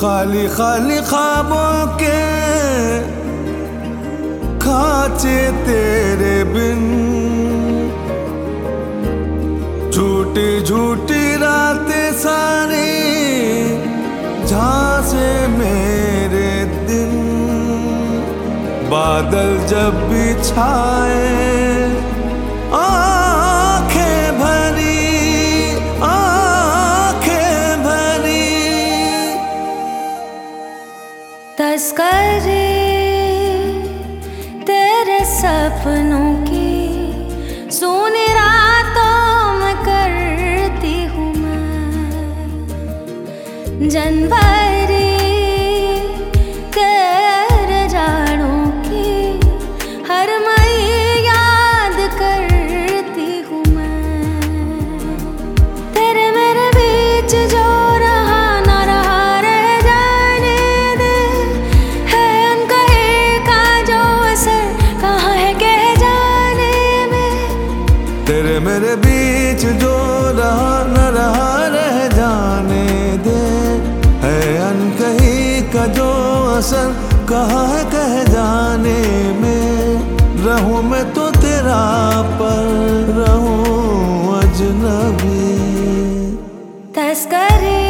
खाली खाली ख्वाबों के खाचे तेरे बिन। झूठी झूठी रातें सारी झांसे मेरे दिन। बादल जब भी छाए की हर मई याद करती हूँ मैं। तेरे मेरे बीच जो रहा, ना रहा रह जाने दे। का जो जाने में। तेरे मेरे बीच जो रहा, न रहा रह जाने दे। का जो असर कहा है कह जाने में। रहूँ मैं तो तेरा पर, रहूँ अजनबी। तस्करे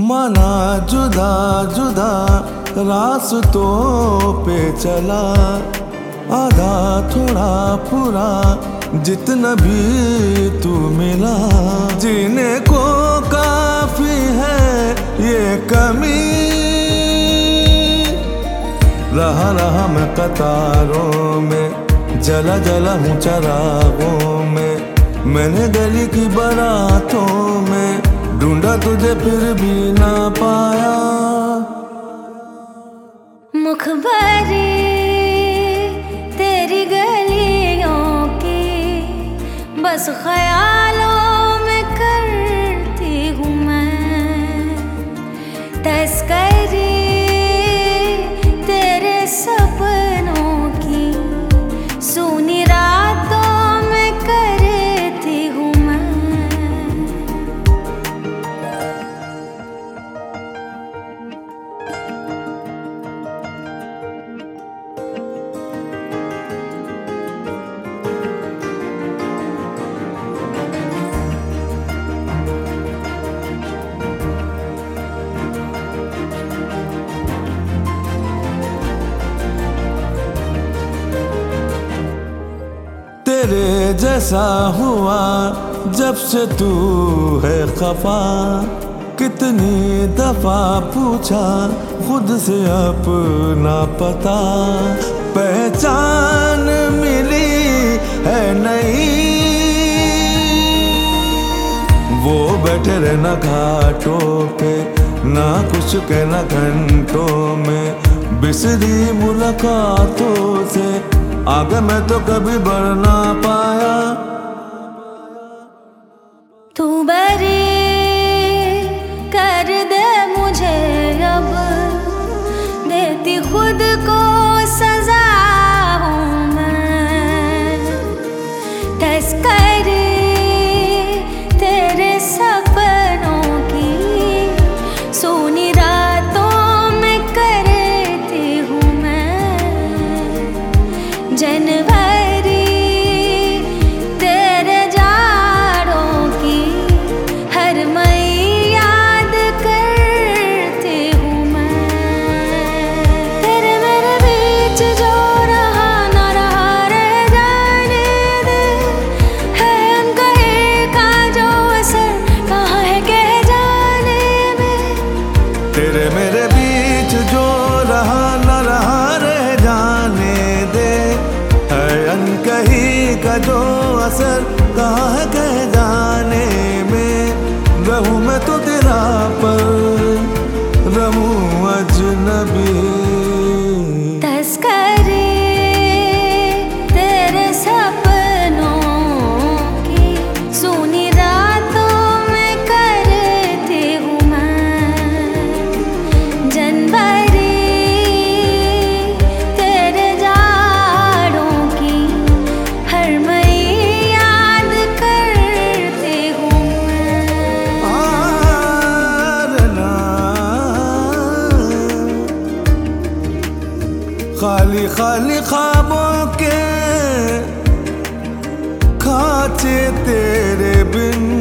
माना जुदा जुदा रास्तों पे चला। आधा थोड़ा पूरा जितना भी तू मिला। जीने को काफ़ी है ये कमी। रहा रहा मैं कतारों में, जला जला हूँ चरागों में। मैंने गली की बारातों में ढूंढा तुझे फिर भी ना पाया। मुखबरी तेरी गलियों की बस ख्यालों तेरे जैसा हुआ, जब से तू है खफा। कितनी दफ़ा पूछा, खुद से अपना पता। पहचान मिली है नहीं वो बैठे रहना घाटों पे, ना कुछ कहना घंटों में। बिसरी मुलाकातों से आगे मैं तो कभी बढ़ ना पाया। अनकही का जो असर कहाँ है कह जाने में, रहू मैं तो तेरा पर, रहू अजनबी। खाली खाली ख्वाबों के खाचे तेरे बिन।